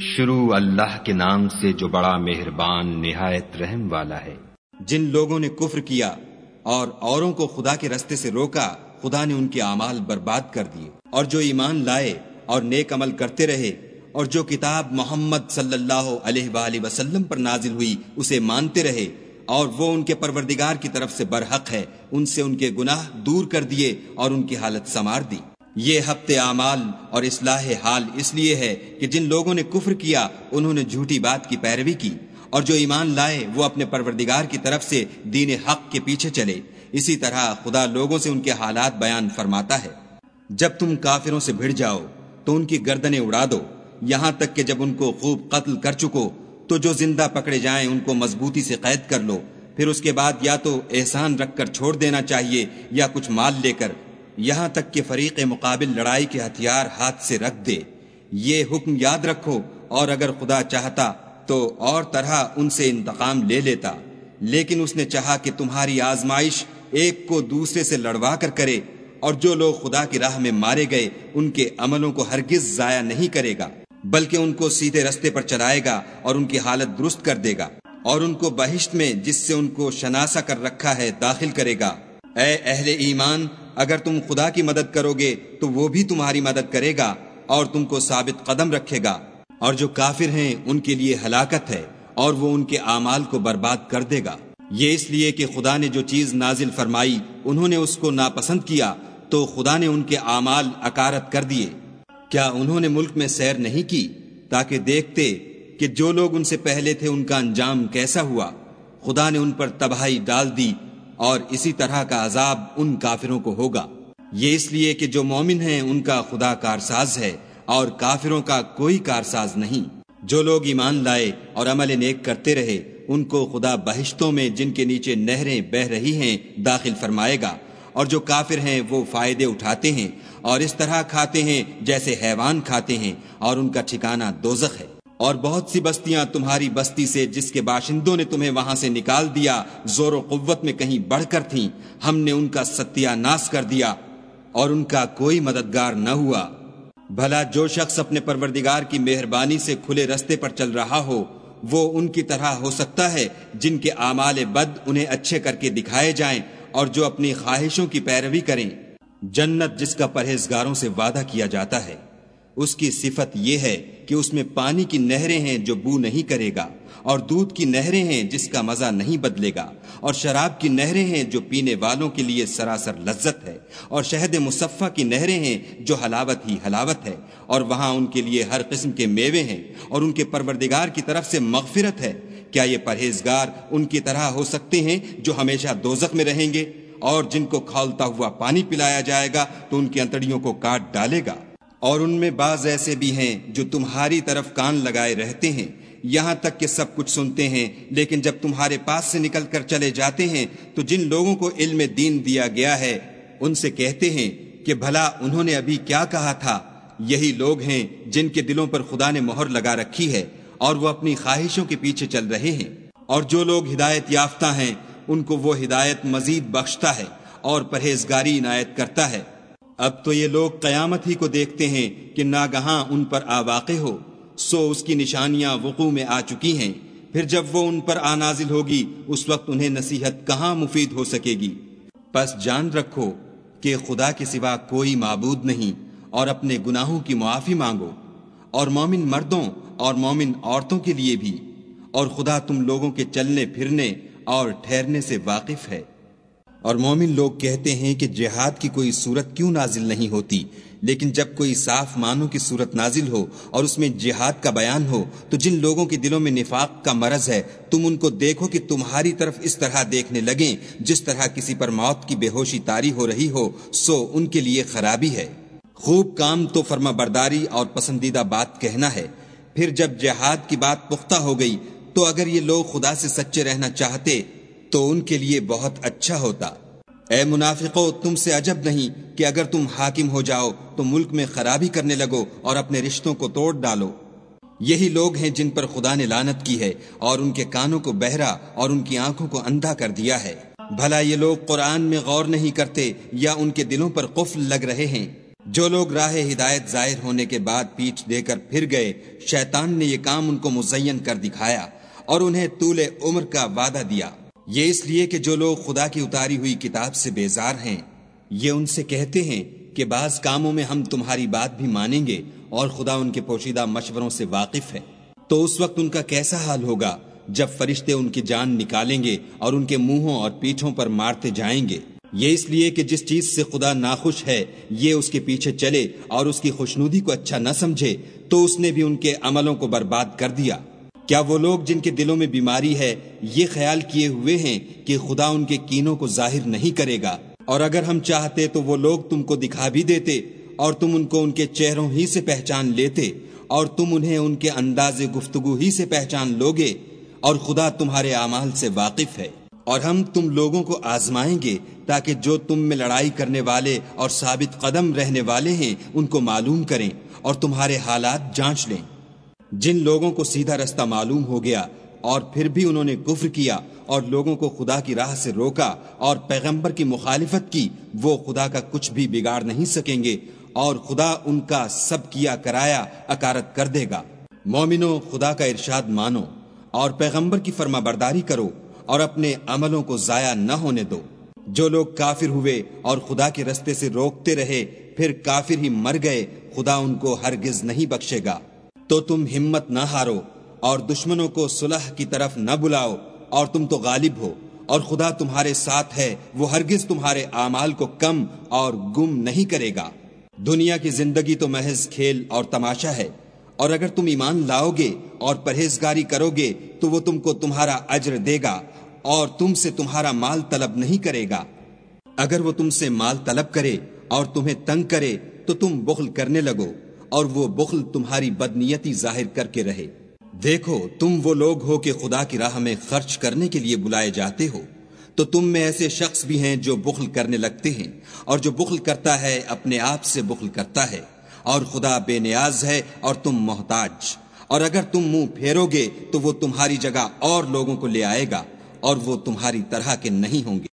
شروع اللہ کے نام سے جو بڑا مہربان نہایت رحم والا ہے۔ جن لوگوں نے کفر کیا اور اوروں کو خدا کے رستے سے روکا، خدا نے ان کے اعمال برباد کر دیے۔ اور جو ایمان لائے اور نیک عمل کرتے رہے اور جو کتاب محمد صلی اللہ علیہ وآلہ وسلم پر نازل ہوئی، اسے مانتے رہے اور وہ ان کے پروردگار کی طرف سے برحق ہے، ان سے ان کے گناہ دور کر دیے اور ان کی حالت سمار دی۔ یہ ہفتے اعمال اور اصلاح حال اس لیے ہے کہ جن لوگوں نے کفر کیا، انہوں نے جھوٹی بات کی پیروی کی، اور جو ایمان لائے، وہ اپنے پروردگار کی طرف سے دین حق کے پیچھے چلے۔ اسی طرح خدا لوگوں سے ان کے حالات بیان فرماتا ہے۔ جب تم کافروں سے بھڑ جاؤ، تو ان کی گردنیں اڑا دو۔ یہاں تک کہ جب ان کو خوب قتل کر چکو، تو جو زندہ پکڑے جائیں، ان کو مضبوطی سے قید کر لو۔ پھر اس کے بعد یا تو احسان رکھ کر چھوڑ دینا چاہیے، یا کچھ مال لے کر یہاں تک کہ فریق مقابل لڑائی کے ہتھیار ہاتھ سے رکھ دے۔ یہ حکم یاد رکھو، اور اگر خدا چاہتا تو اور طرح ان سے انتقام لے لیتا۔ لیکن اس نے چاہا کہ تمہاری آزمائش ایک کو دوسرے سے لڑوا کر کرے، اور جو لوگ خدا کی راہ میں مارے گئے، ان کے عملوں کو ہرگز ضائع نہیں کرے گا، بلکہ ان کو سیدھے رستے پر چلائے گا اور ان کی حالت درست کر دے گا، اور ان کو بہشت میں جس سے ان کو شناسا کر رکھا ہے داخل کرے گا۔ اے اہل ایمان اگر تم خدا کی مدد کرو گے تو وہ بھی تمہاری مدد کرے گا اور تم کو ثابت قدم رکھے گا اور جو کافر ہیں ان کے لیے ہلاکت ہے اور وہ ان کے اعمال کو برباد کر دے گا۔ یہ اس لیے کہ خدا نے جو چیز نازل فرمائی انہوں نے اس کو ناپسند کیا تو خدا نے ان کے اعمال اکارت کر دیے۔ کیا انہوں نے ملک میں سیر نہیں کی تاکہ دیکھتے کہ جو لوگ ان سے پہلے تھے ان کا انجام کیسا ہوا؟ خدا نے ان پر تباہی ڈال دی اور اسی طرح کا عذاب ان کافروں کو ہوگا۔ یہ اس لیے کہ جو مومن ہیں، ان کا خدا کارساز ہے اور کافروں کا کوئی کارساز نہیں۔ جو لوگ ایمان لائے اور عمل نیک کرتے رہے، ان کو خدا بہشتوں میں جن کے نیچے نہریں بہ رہی ہیں داخل فرمائے گا۔ اور جو کافر ہیں، وہ فائدے اٹھاتے ہیں اور اس طرح کھاتے ہیں جیسے حیوان کھاتے ہیں اور ان کا ٹھکانہ دوزخ ہے۔ اور بہت سی بستیاں تمہاری بستی سے جس کے باشندوں نے تمہیں وہاں سے نکال دیا، زور و قوت میں کہیں بڑھ کر تھیں۔ ہم نے ان کا ستیہ ناس کر دیا اور ان کا کوئی مددگار نہ ہوا۔ بھلا جو شخص اپنے پروردگار کی مہربانی سے کھلے رستے پر چل رہا ہو، وہ ان کی طرح ہو سکتا ہے جن کے اعمال بد انہیں اچھے کر کے دکھائے جائیں اور جو اپنی خواہشوں کی پیروی کریں۔ جنت جس کا پرہیزگاروں سے وعدہ کیا جاتا ہے۔ اس کی صفت یہ ہے کہ اس میں پانی کی نہریں ہیں جو بو نہیں کرے گا، اور دودھ کی نہریں ہیں جس کا مزہ نہیں بدلے گا، اور شراب کی نہریں ہیں جو پینے والوں کے لیے سراسر لذت ہے، اور شہد مصفہ کی نہریں ہیں جو حلاوت ہی حلاوت ہے، اور وہاں ان کے لیے ہر قسم کے میوے ہیں، اور ان کے پروردگار کی طرف سے مغفرت ہے۔ کیا یہ پرہیزگار ان کی طرح ہو سکتے ہیں جو ہمیشہ دوزخ میں رہیں گے؟ اور جن کو کھولتا ہوا پانی پلایا جائے گا تو ان کی انتڑیوں کو کاٹ ڈالے گا۔ اور ان میں بعض ایسے بھی ہیں جو تمہاری طرف کان لگائے رہتے ہیں۔ یہاں تک کہ سب کچھ سنتے ہیں، لیکن جب تمہارے پاس سے نکل کر چلے جاتے ہیں، تو جن لوگوں کو علم دین دیا گیا ہے، ان سے کہتے ہیں کہ بھلا انہوں نے ابھی کیا کہا تھا؟ یہی لوگ ہیں جن کے دلوں پر خدا نے مہر لگا رکھی ہے اور وہ اپنی خواہشوں کے پیچھے چل رہے ہیں۔ اور جو لوگ ہدایت یافتہ ہیں، ان کو وہ ہدایت مزید بخشتا ہے اور پرہیزگاری عنایت کرتا ہے۔ اب تو یہ لوگ قیامت ہی کو دیکھتے ہیں کہ ناگہاں ان پر آواقع ہو، سو اس کی نشانیاں وقوع میں آ چکی ہیں۔ پھر جب وہ ان پر آنازل ہوگی، اس وقت انہیں نصیحت کہاں مفید ہو سکے گی؟ پس جان رکھو کہ خدا کے سوا کوئی معبود نہیں، اور اپنے گناہوں کی معافی مانگو۔ اور مومن مردوں اور مومن عورتوں کے لیے بھی۔ اور خدا تم لوگوں کے چلنے پھرنے اور ٹھہرنے سے واقف ہے۔ اور مومن لوگ کہتے ہیں کہ جہاد کی کوئی صورت کیوں نازل نہیں ہوتی؟ لیکن جب کوئی صاف معنوں کی صورت نازل ہو اور اس میں جہاد کا بیان ہو، تو جن لوگوں کے دلوں میں نفاق کا مرض ہے، تم ان کو دیکھو کہ تمہاری طرف اس طرح دیکھنے لگیں۔ جس طرح کسی پر موت کی بے ہوشی تاری ہو رہی ہو، سو ان کے لیے خرابی ہے۔ خوب کام تو فرما برداری اور پسندیدہ بات کہنا ہے۔ پھر جب جہاد کی بات پختہ ہو گئی، تو اگر یہ لوگ خدا سے سچے رہنا چاہتے تو ان کے لیے بہت اچھا ہوتا۔ اے منافقو، تم سے عجب نہیں کہ اگر تم حاکم ہو جاؤ تو ملک میں خرابی کرنے لگو اور اپنے رشتوں کو توڑ ڈالو۔ یہی لوگ ہیں جن پر خدا نے لانت کی ہے اور ان کے کانوں کو بہرا اور ان کی آنکھوں کو اندھا کر دیا ہے۔ بھلا یہ لوگ قرآن میں غور نہیں کرتے یا ان کے دلوں پر قفل لگ رہے ہیں۔ جو لوگ راہ ہدایت ظاہر ہونے کے بعد پیٹھ دے کر پھر گئے، شیطان نے یہ کام ان کو مزین کر دکھایا اور انہیں طول عمر کا وعدہ دیا۔ یہ اس لیے کہ جو لوگ خدا کی اتاری ہوئی کتاب سے بیزار ہیں، یہ ان سے کہتے ہیں کہ بعض کاموں میں ہم تمہاری بات بھی مانیں گے اور خدا ان کے پوشیدہ مشوروں سے واقف ہے۔ تو اس وقت ان کا کیسا حال ہوگا جب فرشتے ان کی جان نکالیں گے اور ان کے منہوں اور پیٹھوں پر مارتے جائیں گے؟ یہ اس لیے کہ جس چیز سے خدا ناخوش ہے، یہ اس کے پیچھے چلے اور اس کی خوشنودی کو اچھا نہ سمجھے، تو اس نے بھی ان کے عملوں کو برباد کر دیا۔ کیا وہ لوگ جن کے دلوں میں بیماری ہے یہ خیال کیے ہوئے ہیں کہ خدا ان کے کینوں کو ظاہر نہیں کرے گا؟ اور اگر ہم چاہتے تو وہ لوگ تم کو دکھا بھی دیتے اور تم ان کو ان کے چہروں ہی سے پہچان لیتے اور تم انہیں ان کے انداز گفتگو ہی سے پہچان لوگے اور خدا تمہارے اعمال سے واقف ہے۔ اور ہم تم لوگوں کو آزمائیں گے تاکہ جو تم میں لڑائی کرنے والے اور ثابت قدم رہنے والے ہیں ان کو معلوم کریں اور تمہارے حالات جانچ لیں۔ جن لوگوں کو سیدھا رستہ معلوم ہو گیا اور پھر بھی انہوں نے کفر کیا اور لوگوں کو خدا کی راہ سے روکا اور پیغمبر کی مخالفت کی، وہ خدا کا کچھ بھی بگاڑ نہیں سکیں گے اور خدا ان کا سب کیا کرایا اکارت کر دے گا۔ مومنو، خدا کا ارشاد مانو اور پیغمبر کی فرما برداری کرو اور اپنے عملوں کو ضائع نہ ہونے دو۔ جو لوگ کافر ہوئے اور خدا کے رستے سے روکتے رہے، پھر کافر ہی مر گئے، خدا ان کو ہرگز نہیں بخشے گا۔ تو تم ہمت نہ ہارو اور دشمنوں کو صلح کی طرف نہ بلاؤ اور تم تو غالب ہو اور خدا تمہارے ساتھ ہے، وہ ہرگز تمہارے اعمال کو کم اور گم نہیں کرے گا۔ دنیا کی زندگی تو محض کھیل اور تماشا ہے، اور اگر تم ایمان لاؤ گے اور پرہیزگاری کرو گے تو وہ تم کو تمہارا اجر دے گا اور تم سے تمہارا مال طلب نہیں کرے گا۔ اگر وہ تم سے مال طلب کرے اور تمہیں تنگ کرے تو تم بخل کرنے لگو۔ اور وہ بخل تمہاری بدنیتی ظاہر کر کے رہے۔ دیکھو، تم وہ لوگ ہو کہ خدا کی راہ میں خرچ کرنے کے لیے بلائے جاتے ہو۔ تو تم میں ایسے شخص بھی ہیں جو بخل کرنے لگتے ہیں، اور جو بخل کرتا ہے اپنے آپ سے بخل کرتا ہے۔ اور خدا بے نیاز ہے اور تم محتاج۔ اور اگر تم منہ پھیرو گے تو وہ تمہاری جگہ اور لوگوں کو لے آئے گا، اور وہ تمہاری طرح کے نہیں ہوں گے۔